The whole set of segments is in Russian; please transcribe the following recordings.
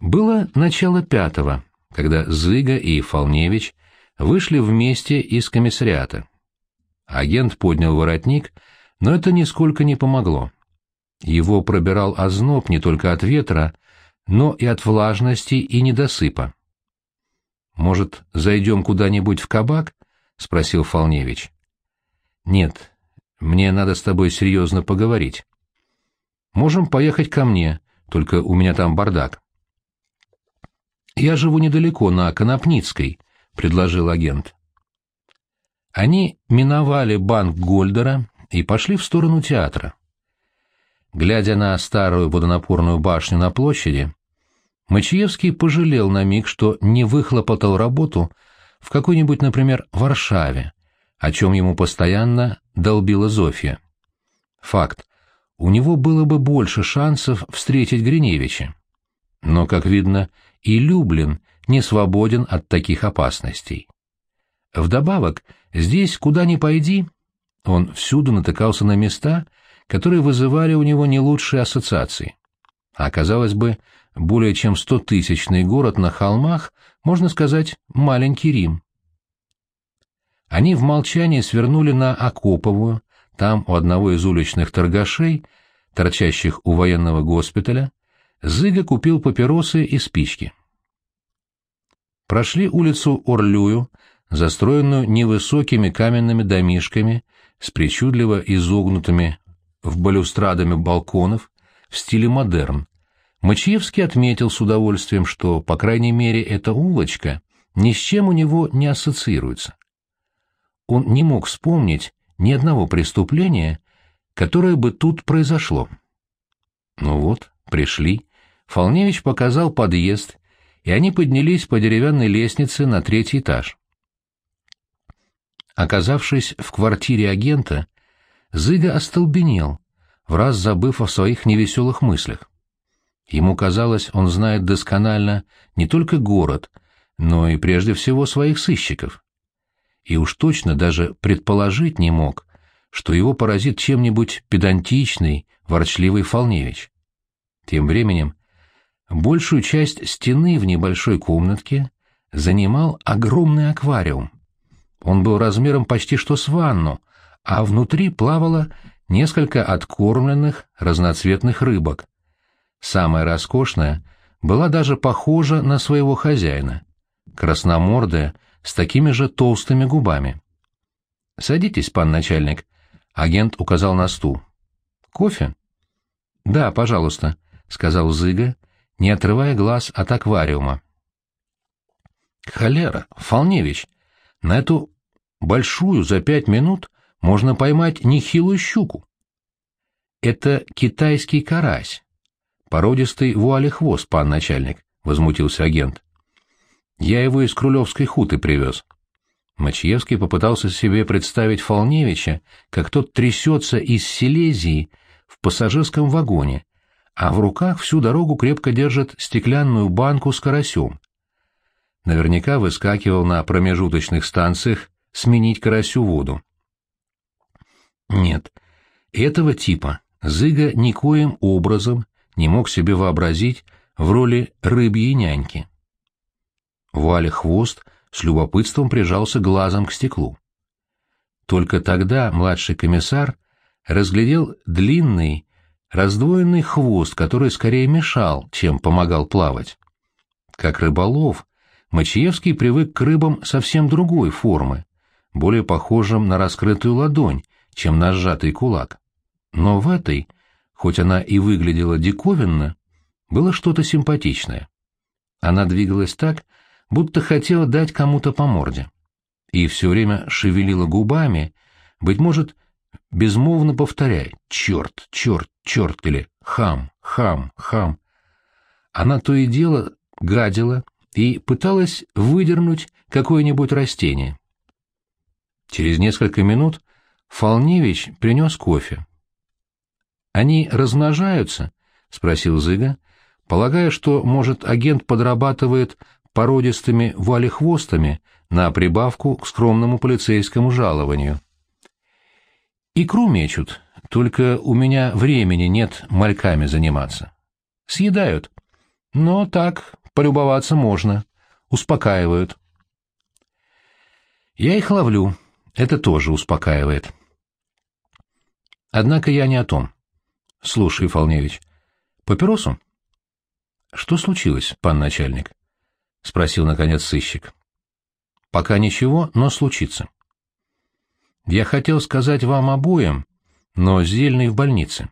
Было начало пятого, когда Зыга и Фолневич вышли вместе из комиссариата. Агент поднял воротник, но это нисколько не помогло. Его пробирал озноб не только от ветра, но и от влажности и недосыпа. «Может, зайдем куда-нибудь в кабак?» — спросил Фолневич. «Нет, мне надо с тобой серьезно поговорить. Можем поехать ко мне, только у меня там бардак». «Я живу недалеко, на Конопницкой», — предложил агент. Они миновали банк Гольдера и пошли в сторону театра. Глядя на старую водонапорную башню на площади, Мачиевский пожалел на миг, что не выхлопотал работу в какой-нибудь, например, Варшаве, о чем ему постоянно долбила Зофья. Факт. У него было бы больше шансов встретить Гриневича. Но, как видно, и Люблин не свободен от таких опасностей. Вдобавок, здесь куда ни пойди, он всюду натыкался на места, которые вызывали у него не лучшие ассоциации. А казалось бы, более чем стотысячный город на холмах, можно сказать, маленький Рим. Они в молчании свернули на Акоповую, там у одного из уличных торгашей, торчащих у военного госпиталя, Зыга купил папиросы и спички. Прошли улицу Орлюю, застроенную невысокими каменными домишками с причудливо изогнутыми в балюстрадами балконов в стиле модерн. Мачиевский отметил с удовольствием, что, по крайней мере, эта улочка ни с чем у него не ассоциируется. Он не мог вспомнить ни одного преступления, которое бы тут произошло. Ну вот, пришли. Фолневич показал подъезд, и они поднялись по деревянной лестнице на третий этаж. Оказавшись в квартире агента, Зыга остолбенел, в раз забыв о своих невеселых мыслях. Ему казалось, он знает досконально не только город, но и прежде всего своих сыщиков. И уж точно даже предположить не мог, что его поразит чем-нибудь педантичный, ворчливый Фолневич. Тем временем большую часть стены в небольшой комнатке занимал огромный аквариум. Он был размером почти что с ванну, а внутри плавало несколько откормленных разноцветных рыбок. Самая роскошная была даже похожа на своего хозяина, красномордая, с такими же толстыми губами. «Садитесь, пан начальник», — агент указал на стул. «Кофе?» «Да, пожалуйста», — сказал Зыга, не отрывая глаз от аквариума. «Холера, Фолневич, на эту большую за пять минут можно поймать нехилую щуку. Это китайский карась. Породистый вуалехвост, пан начальник, — возмутился агент. Я его из Крулевской хуты привез. Мачьевский попытался себе представить Фолневича, как тот трясется из Силезии в пассажирском вагоне, а в руках всю дорогу крепко держит стеклянную банку с карасем. Наверняка выскакивал на промежуточных станциях сменить карасю воду. Нет, этого типа Зыга никоим образом не мог себе вообразить в роли рыбьей няньки. Валя хвост с любопытством прижался глазом к стеклу. Только тогда младший комиссар разглядел длинный, раздвоенный хвост, который скорее мешал, чем помогал плавать. Как рыболов, Мачиевский привык к рыбам совсем другой формы, более похожим на раскрытую ладонь, чем на сжатый кулак. Но в этой, хоть она и выглядела диковинно, было что-то симпатичное. Она двигалась так, будто хотела дать кому-то по морде. И все время шевелила губами, быть может, безмолвно повторяя «черт, черт, черт» или «хам, хам, хам». Она то и дело гадила и пыталась выдернуть какое-нибудь растение. Через несколько минут Фолневич принес кофе. «Они размножаются?» — спросил Зыга, полагая, что, может, агент подрабатывает породистыми валехвостами на прибавку к скромному полицейскому жалованию. «Икру мечут, только у меня времени нет мальками заниматься. Съедают. Но так, полюбоваться можно. Успокаивают. Я их ловлю. Это тоже успокаивает. Однако я не о том. Слушай, Фолневич, папиросу? Что случилось, пан начальник? Спросил, наконец, сыщик. Пока ничего, но случится. Я хотел сказать вам обоим, но Зельный в больнице.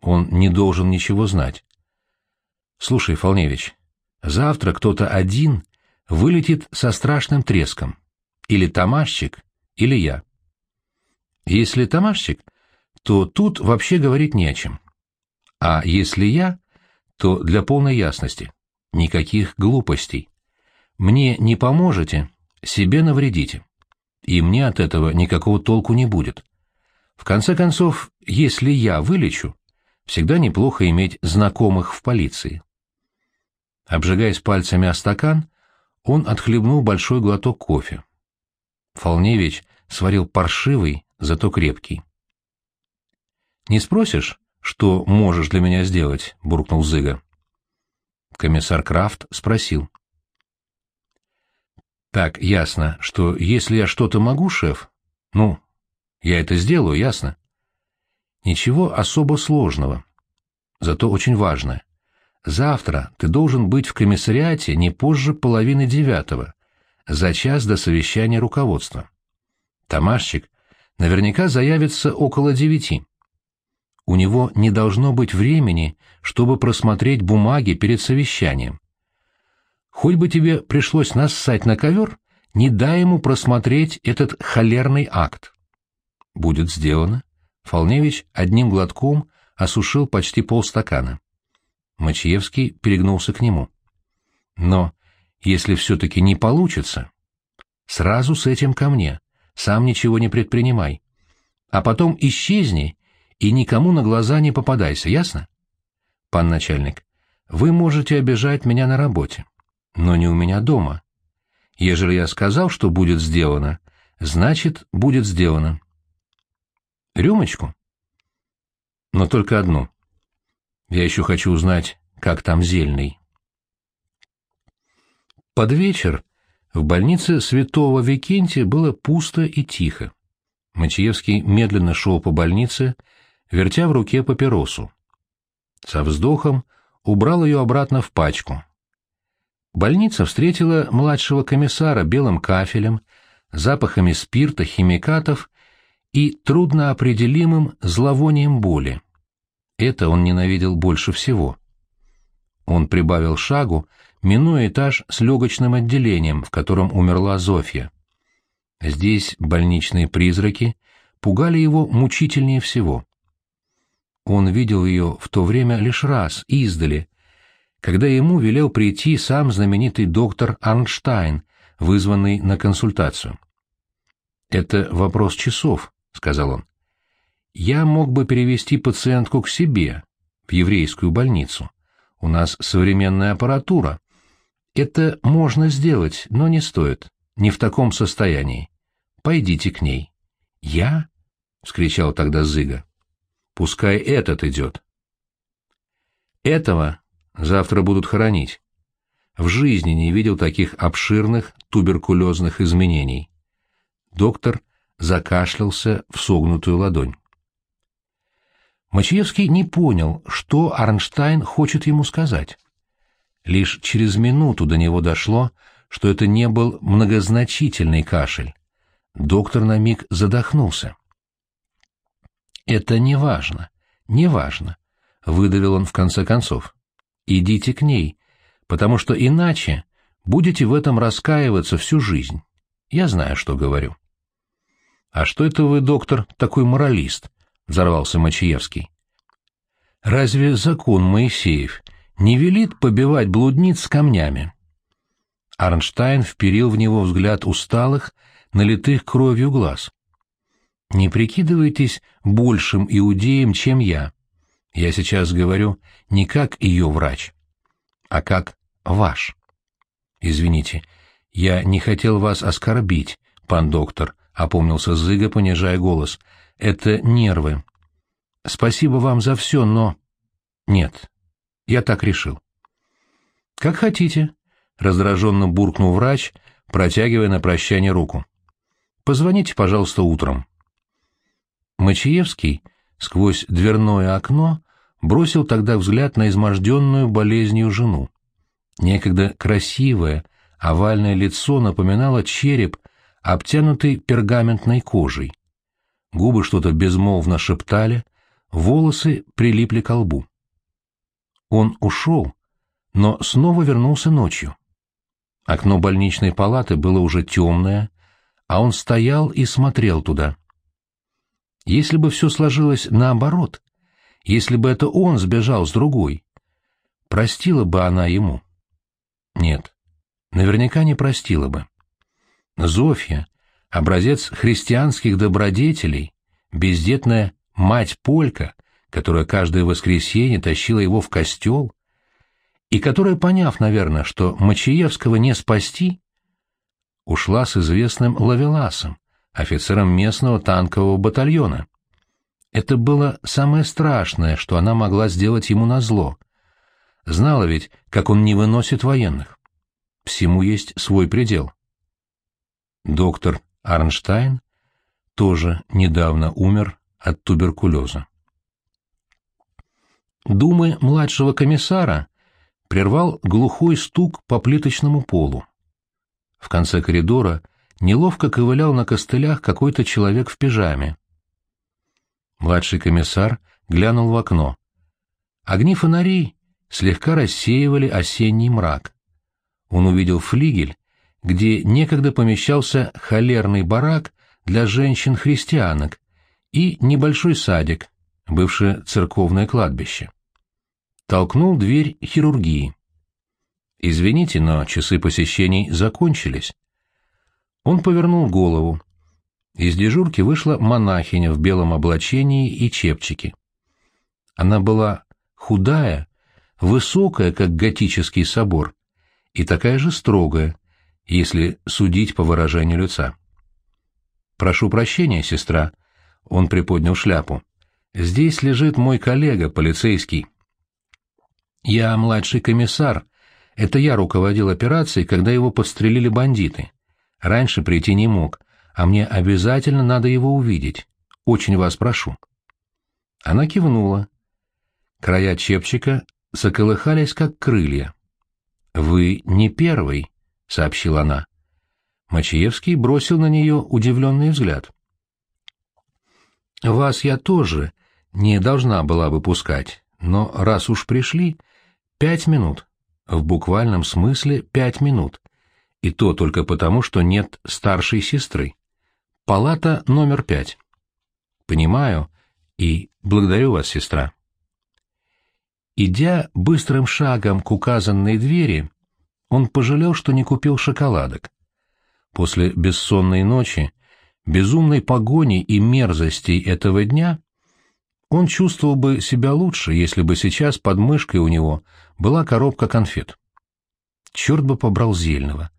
Он не должен ничего знать. Слушай, Фолневич, завтра кто-то один вылетит со страшным треском. Или Тамашчик, или я. Если Тамашчик, то тут вообще говорить не о чем. А если я, то для полной ясности. Никаких глупостей. Мне не поможете, себе навредите. И мне от этого никакого толку не будет. В конце концов, если я вылечу, всегда неплохо иметь знакомых в полиции. Обжигаясь пальцами о стакан, он отхлебнул большой глоток кофе. Фолневич сварил паршивый, зато крепкий. «Не спросишь, что можешь для меня сделать?» — буркнул Зыга. Комиссар Крафт спросил. «Так, ясно, что если я что-то могу, шеф, ну, я это сделаю, ясно?» «Ничего особо сложного, зато очень важно. Завтра ты должен быть в комиссариате не позже половины девятого, за час до совещания руководства. Тамашчик наверняка заявится около девяти. У него не должно быть времени, чтобы просмотреть бумаги перед совещанием. Хоть бы тебе пришлось нассать на ковер, не дай ему просмотреть этот холерный акт. Будет сделано. Фолневич одним глотком осушил почти полстакана. Мачиевский перегнулся к нему. Но если все-таки не получится, сразу с этим ко мне, сам ничего не предпринимай. А потом исчезни и никому на глаза не попадайся, ясно? Пан начальник, вы можете обижать меня на работе, но не у меня дома. Ежели я сказал, что будет сделано, значит, будет сделано. Рюмочку? Но только одну. Я еще хочу узнать, как там зельный. Под вечер в больнице святого Викентия было пусто и тихо. Мачиевский медленно шел по больнице, вертя в руке папиросу. Со вздохом убрал ее обратно в пачку. Больница встретила младшего комиссара белым кафелем, запахами спирта, химикатов и трудноопределимым зловонием боли. Это он ненавидел больше всего. Он прибавил шагу, минуя этаж с легочным отделением, в котором умерла Зофья. Здесь больничные призраки пугали его мучительнее всего. Он видел ее в то время лишь раз, издали, когда ему велел прийти сам знаменитый доктор Арнштайн, вызванный на консультацию. «Это вопрос часов», — сказал он. «Я мог бы перевести пациентку к себе, в еврейскую больницу. У нас современная аппаратура, это можно сделать, но не стоит. Не в таком состоянии. Пойдите к ней. Я? — вскричал тогда Зыга. Пускай этот идет. Этого завтра будут хоронить. В жизни не видел таких обширных туберкулезных изменений. Доктор закашлялся в согнутую ладонь. Мачиевский не понял, что Арнштайн хочет ему сказать. Лишь через минуту до него дошло, что это не был многозначительный кашель. Доктор на миг задохнулся. «Это не важно, не важно», — выдавил он в конце концов. «Идите к ней, потому что иначе будете в этом раскаиваться всю жизнь. Я знаю, что говорю». «А что это вы, доктор, такой моралист?» — взорвался Мачиевский. «Разве закон Моисеев не велит побивать блудниц камнями. Арнштайн вперил в него взгляд усталых, налитых кровью глаз. «Не прикидывайтесь большим иудеем, чем я. Я сейчас говорю не как ее врач, а как ваш. Извините, я не хотел вас оскорбить, пан доктор», — опомнился Зыга, понижая голос. «Это нервы. Спасибо вам за все, но...» «Нет, я так решил. «Как хотите», — раздраженно буркнул врач, протягивая на прощание руку. «Позвоните, пожалуйста, утром». Мачиевский сквозь дверное окно бросил тогда взгляд на изможденную болезнью жену. Некогда красивое, овальное лицо напоминало череп, обтянутый пергаментной кожей. Губы что-то безмолвно шептали, волосы прилипли к лбу. Он ушел, но снова вернулся ночью. Окно больничной палаты было уже темное, а он стоял и смотрел туда. Если бы все сложилось наоборот, если бы это он сбежал с другой, простила бы она ему? Нет, наверняка не простила бы. Зофья, образец христианских добродетелей, бездетная мать-полька, которая каждое воскресенье тащила его в костел, и которая, поняв, наверное, что Мачиевского не спасти, ушла с известным Лавеласом, офицером местного танкового батальона. Это было самое страшное, что она могла сделать ему назло. Знала ведь, как он не выносит военных. Всему есть свой предел. Доктор Арнштайн тоже недавно умер от туберкулеза. Думы младшего комиссара прервал глухой стук по плиточному полу. В конце коридора неловко ковылял на костылях какой-то человек в пижаме. Младший комиссар глянул в окно. Огни фонарей слегка рассеивали осенний мрак. Он увидел флигель, где некогда помещался холерный барак для женщин-христианок и небольшой садик, бывшее церковное кладбище. Толкнул дверь хирургии. «Извините, но часы посещений закончились». Он повернул голову. Из дежурки вышла монахиня в белом облачении и чепчике. Она была худая, высокая, как готический собор, и такая же строгая, если судить по выражению лица. «Прошу прощения, сестра», — он приподнял шляпу. «Здесь лежит мой коллега, полицейский». «Я младший комиссар. Это я руководил операцией, когда его подстрелили бандиты. Раньше прийти не мог, а мне обязательно надо его увидеть. Очень вас прошу». Она кивнула. Края чепчика заколыхались, как крылья. «Вы не первый», — сообщила она. Мачиевский бросил на нее удивленный взгляд. «Вас я тоже не должна была выпускать, но раз уж пришли, пять минут, в буквальном смысле пять минут, и то только потому, что нет старшей сестры. Палата номер пять. Понимаю и благодарю вас, сестра». Идя быстрым шагом к указанной двери, он пожалел, что не купил шоколадок. После бессонной ночи, безумной погони и мерзостей этого дня, он чувствовал бы себя лучше, если бы сейчас под мышкой у него была коробка конфет. Черт бы побрал зельного.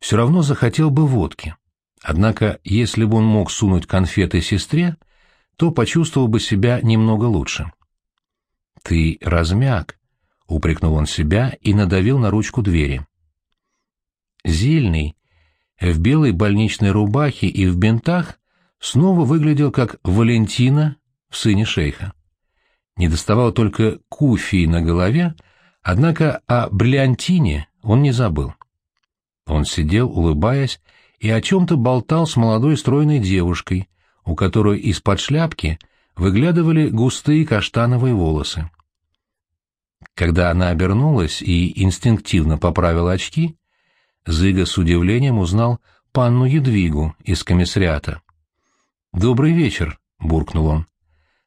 Все равно захотел бы водки. Однако, если бы он мог сунуть конфеты сестре, то почувствовал бы себя немного лучше. «Ты размяк», — упрекнул он себя и надавил на ручку двери. Зельный, в белой больничной рубахе и в бинтах, снова выглядел как Валентина в сыне шейха. Не доставало только куфии на голове, однако о бриллиантине он не забыл. Он сидел, улыбаясь, и о чем-то болтал с молодой стройной девушкой, у которой из-под шляпки выглядывали густые каштановые волосы. Когда она обернулась и инстинктивно поправила очки, Зыга с удивлением узнал панну Едвигу из комиссариата. «Добрый вечер», — буркнул он.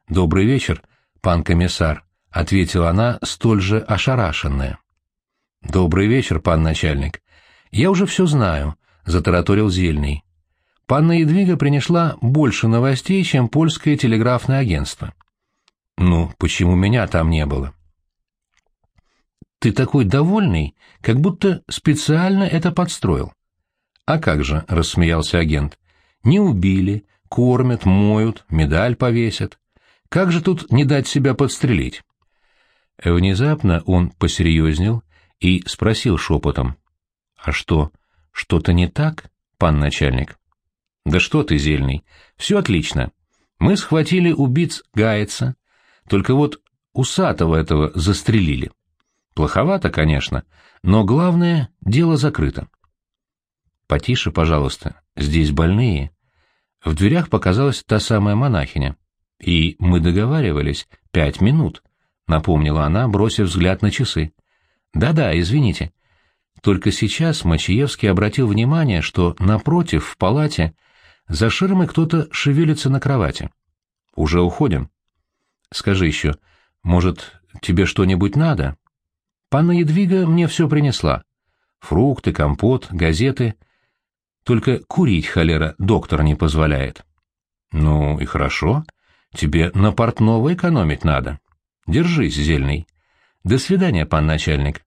«Добрый вечер, пан комиссар», — ответила она, столь же ошарашенная. «Добрый вечер, пан начальник. Я уже все знаю», — затараторил Зельный. Панна Едвига принесла больше новостей, чем польское телеграфное агентство. «Ну, почему меня там не было?» Ты такой довольный, как будто специально это подстроил. А как же, рассмеялся агент. Не убили, кормят, моют, медаль повесят. Как же тут не дать себя подстрелить? Внезапно он посерьезнел и спросил шепотом. «А что, что-то не так, пан начальник?» «Да что ты, Зельный, все отлично. Мы схватили убийц Гайца, только вот усатого этого застрелили. Плоховато, конечно, но главное, дело закрыто». «Потише, пожалуйста, здесь больные». В дверях показалась та самая монахиня. «И мы договаривались, пять минут», — напомнила она, бросив взгляд на часы. «Да-да, извините». Только сейчас Мачиевский обратил внимание, что напротив, в палате, за ширмой кто-то шевелится на кровати. «Уже уходим?» «Скажи еще, может, тебе что-нибудь надо?» «Панна Едвига мне все принесла. Фрукты, компот, газеты. Только курить, холера, доктор не позволяет». «Ну и хорошо. Тебе на портного экономить надо. Держись, зельный. До свидания, пан начальник».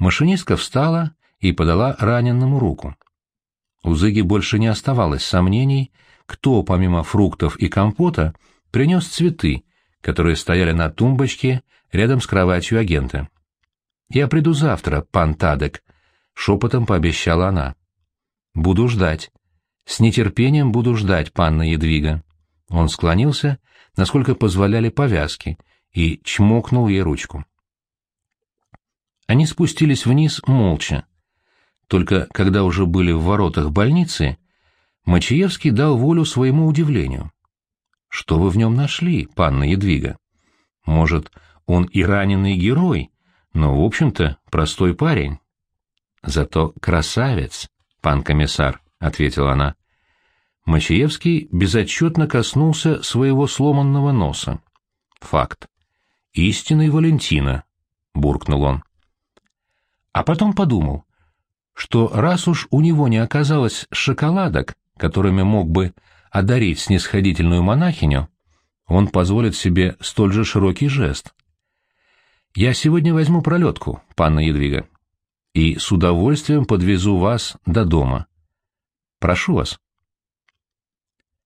Машинистка встала и подала раненному руку. У Зыги больше не оставалось сомнений, кто, помимо фруктов и компота, принес цветы, которые стояли на тумбочке рядом с кроватью агента. «Я приду завтра, пан Тадек», — шепотом пообещала она. «Буду ждать. С нетерпением буду ждать, панна Едвига». Он склонился, насколько позволяли повязки, и чмокнул ей ручку. Они спустились вниз молча. Только когда уже были в воротах больницы, Мачиевский дал волю своему удивлению. «Что вы в нем нашли, панна Едвига? Может, он и раненый герой, но, в общем-то, простой парень?» «Зато красавец, пан комиссар», — ответила она. Мачиевский безотчетно коснулся своего сломанного носа. «Факт. Истинный Валентина», — буркнул он. А потом подумал, что раз уж у него не оказалось шоколадок, которыми мог бы одарить снисходительную монахиню, он позволит себе столь же широкий жест. «Я сегодня возьму пролетку, панна Едвига, и с удовольствием подвезу вас до дома. Прошу вас».